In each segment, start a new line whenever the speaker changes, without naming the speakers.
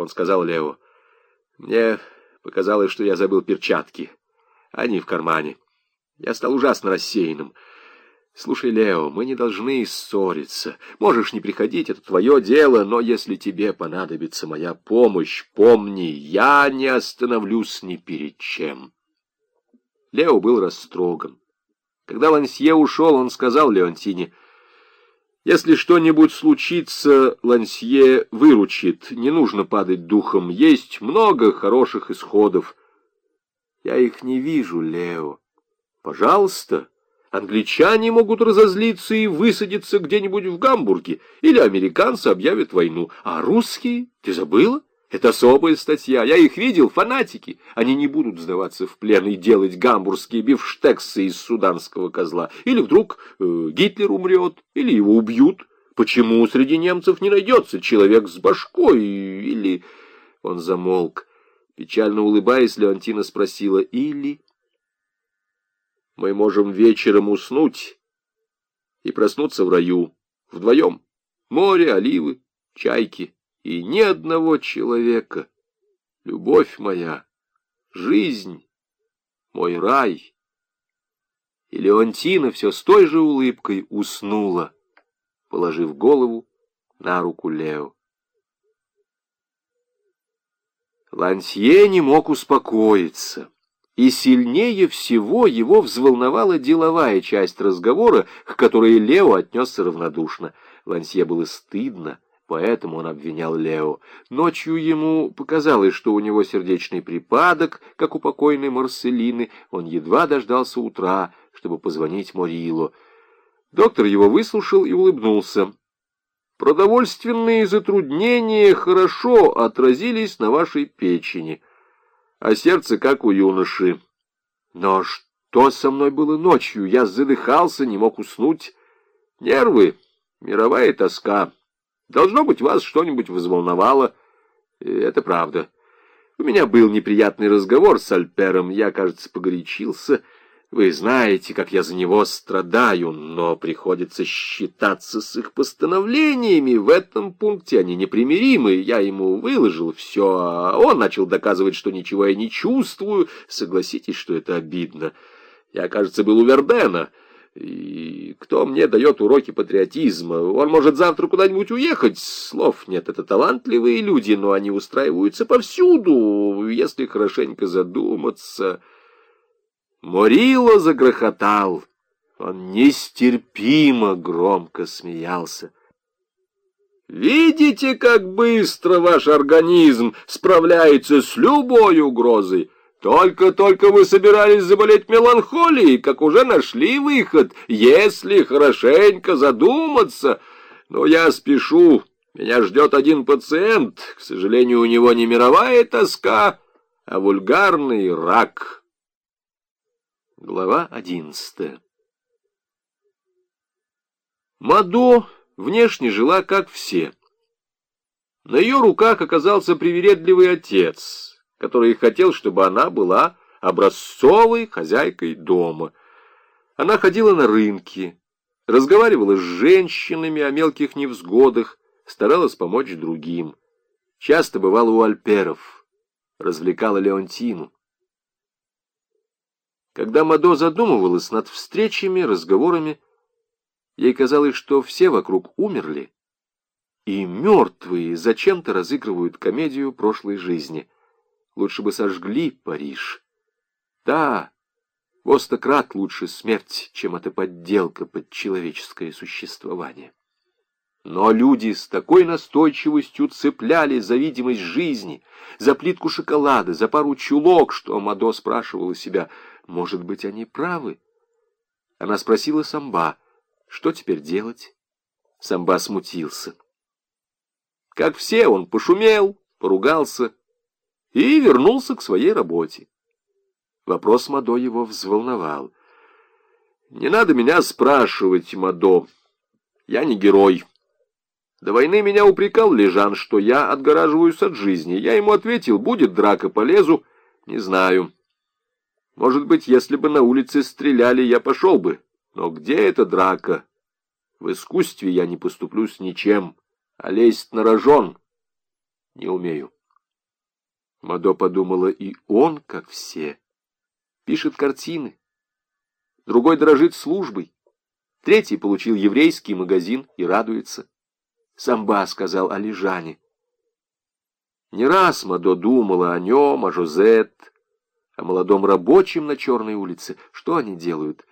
Он сказал Лео, «Мне показалось, что я забыл перчатки. Они в кармане. Я стал ужасно рассеянным». «Слушай, Лео, мы не должны ссориться. Можешь не приходить, это твое дело, но если тебе понадобится моя помощь, помни, я не остановлюсь ни перед чем». Лео был растроган. Когда Лансье ушел, он сказал Леонтине, «Если что-нибудь случится, Лансье выручит, не нужно падать духом, есть много хороших исходов». «Я их не вижу, Лео. Пожалуйста». Англичане могут разозлиться и высадиться где-нибудь в Гамбурге, или американцы объявят войну. А русские? Ты забыла? Это особая статья. Я их видел, фанатики. Они не будут сдаваться в плен и делать гамбургские бифштексы из суданского козла. Или вдруг э, Гитлер умрет, или его убьют. Почему среди немцев не найдется человек с башкой? Или... Он замолк. Печально улыбаясь, Леонтина спросила «Или...» мы можем вечером уснуть и проснуться в раю вдвоем. Море, оливы, чайки и ни одного человека. Любовь моя, жизнь, мой рай. И Леонтина все с той же улыбкой уснула, положив голову на руку Лео. Лансье не мог успокоиться. И сильнее всего его взволновала деловая часть разговора, к которой Лео отнесся равнодушно. Лансье было стыдно, поэтому он обвинял Лео. Ночью ему показалось, что у него сердечный припадок, как у покойной Марселины. Он едва дождался утра, чтобы позвонить Морило. Доктор его выслушал и улыбнулся. «Продовольственные затруднения хорошо отразились на вашей печени» а сердце как у юноши. Но что со мной было ночью? Я задыхался, не мог уснуть. Нервы, мировая тоска. Должно быть, вас что-нибудь взволновало. Это правда. У меня был неприятный разговор с Альпером. Я, кажется, погорячился. Вы знаете, как я за него страдаю, но приходится считаться с их постановлениями. В этом пункте они непримиримы. Я ему выложил все, а он начал доказывать, что ничего я не чувствую. Согласитесь, что это обидно. Я, кажется, был у Вербена. И кто мне дает уроки патриотизма? Он может завтра куда-нибудь уехать. Слов нет, это талантливые люди, но они устраиваются повсюду. Если хорошенько задуматься... Морило загрохотал. Он нестерпимо громко смеялся. «Видите, как быстро ваш организм справляется с любой угрозой? Только-только вы собирались заболеть меланхолией, как уже нашли выход, если хорошенько задуматься. Но я спешу, меня ждет один пациент, к сожалению, у него не мировая тоска, а вульгарный рак». Глава одиннадцатая Мадо внешне жила, как все. На ее руках оказался привередливый отец, который хотел, чтобы она была образцовой хозяйкой дома. Она ходила на рынки, разговаривала с женщинами о мелких невзгодах, старалась помочь другим. Часто бывала у альперов, развлекала Леонтину. Когда Мадо задумывалась над встречами, разговорами, ей казалось, что все вокруг умерли, и мертвые зачем-то разыгрывают комедию прошлой жизни. Лучше бы сожгли Париж. Да, востократ лучше смерть, чем эта подделка под человеческое существование. Но люди с такой настойчивостью цепляли за видимость жизни, за плитку шоколада, за пару чулок, что Мадо спрашивала себя — может быть, они правы? Она спросила Самба, что теперь делать? Самба смутился. Как все, он пошумел, поругался и вернулся к своей работе. Вопрос Мадо его взволновал. «Не надо меня спрашивать, Мадо. Я не герой. До войны меня упрекал Лежан, что я отгораживаюсь от жизни. Я ему ответил, будет драка, полезу. Не знаю». Может быть, если бы на улице стреляли, я пошел бы. Но где эта драка? В искусстве я не поступлю с ничем, а лезть на рожон не умею. Мадо подумала, и он, как все, пишет картины. Другой дорожит службой. Третий получил еврейский магазин и радуется. Самба сказал о Лежане. Не раз Мадо думала о нем, о Жозет, о молодом рабочем на Черной улице. Что они делают?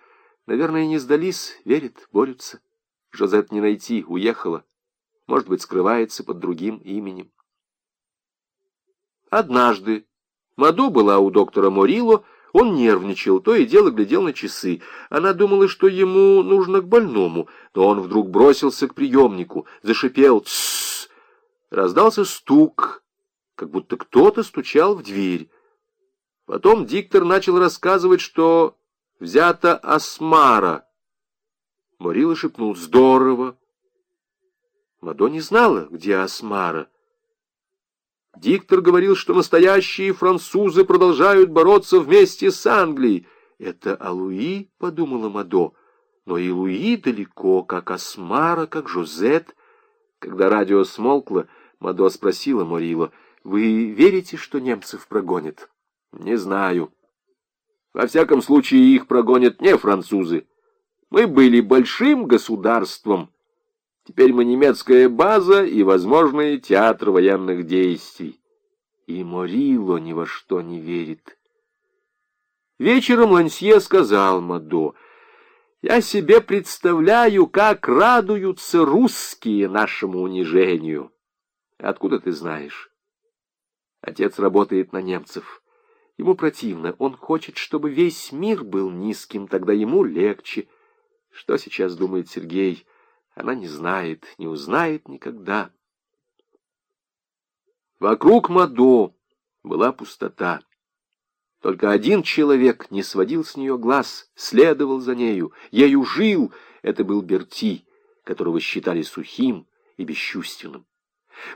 Наверное, не сдались, верят, борются. Жозет не найти, уехала. Может быть, скрывается под другим именем. Однажды Мадо была у доктора Морило, он нервничал, то и дело глядел на часы. Она думала, что ему нужно к больному, но он вдруг бросился к приемнику, зашипел «Тссс!». Раздался стук, как будто кто-то стучал в дверь. Потом диктор начал рассказывать, что взята Асмара. Морила шепнул «Здорово!». Мадо не знала, где Асмара. Диктор говорил, что настоящие французы продолжают бороться вместе с Англией. Это о Луи, подумала Мадо, но и Луи далеко, как Асмара, как Жозет. Когда радио смолкло, Мадо спросила Морило, «Вы верите, что немцев прогонят?» «Не знаю. Во всяком случае, их прогонят не французы. Мы были большим государством». Теперь мы немецкая база и возможный театр военных действий. И Морило ни во что не верит. Вечером Лансье сказал Мадо, «Я себе представляю, как радуются русские нашему унижению». Откуда ты знаешь? Отец работает на немцев. Ему противно. Он хочет, чтобы весь мир был низким, тогда ему легче. Что сейчас думает Сергей? Она не знает, не узнает никогда. Вокруг Мадо была пустота. Только один человек не сводил с нее глаз, следовал за нею, ею жил. Это был Берти, которого считали сухим и бесчувственным.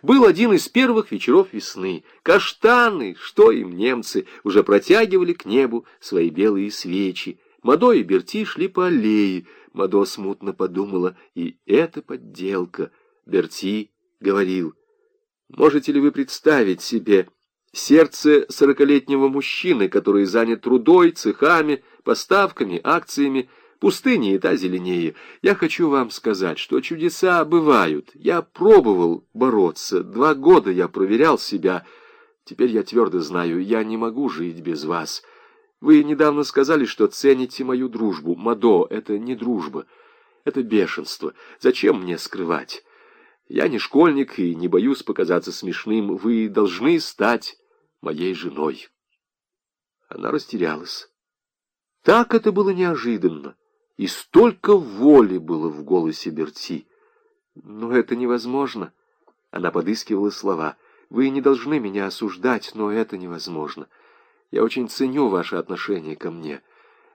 Был один из первых вечеров весны. Каштаны, что им немцы, уже протягивали к небу свои белые свечи. Мадо и Берти шли по аллее, Мадо смутно подумала, и это подделка. Берти говорил, можете ли вы представить себе сердце сорокалетнего мужчины, который занят трудой, цехами, поставками, акциями, пустыни и та зеленее. Я хочу вам сказать, что чудеса бывают. Я пробовал бороться, два года я проверял себя. Теперь я твердо знаю, я не могу жить без вас». Вы недавно сказали, что цените мою дружбу. Мадо, это не дружба, это бешенство. Зачем мне скрывать? Я не школьник и не боюсь показаться смешным. Вы должны стать моей женой. Она растерялась. Так это было неожиданно, и столько воли было в голосе Берти. Но это невозможно. Она подыскивала слова. Вы не должны меня осуждать, но это невозможно. Я очень ценю ваше отношение ко мне.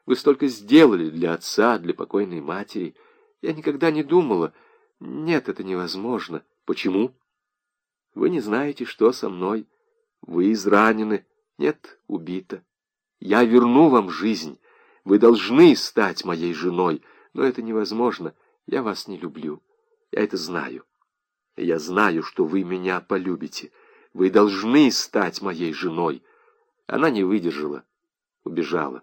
Вы столько сделали для отца, для покойной матери. Я никогда не думала... Нет, это невозможно. Почему? Вы не знаете, что со мной. Вы изранены. Нет, убита. Я верну вам жизнь. Вы должны стать моей женой. Но это невозможно. Я вас не люблю. Я это знаю. Я знаю, что вы меня полюбите. Вы должны стать моей женой. Она не выдержала, убежала.